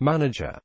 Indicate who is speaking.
Speaker 1: Manager.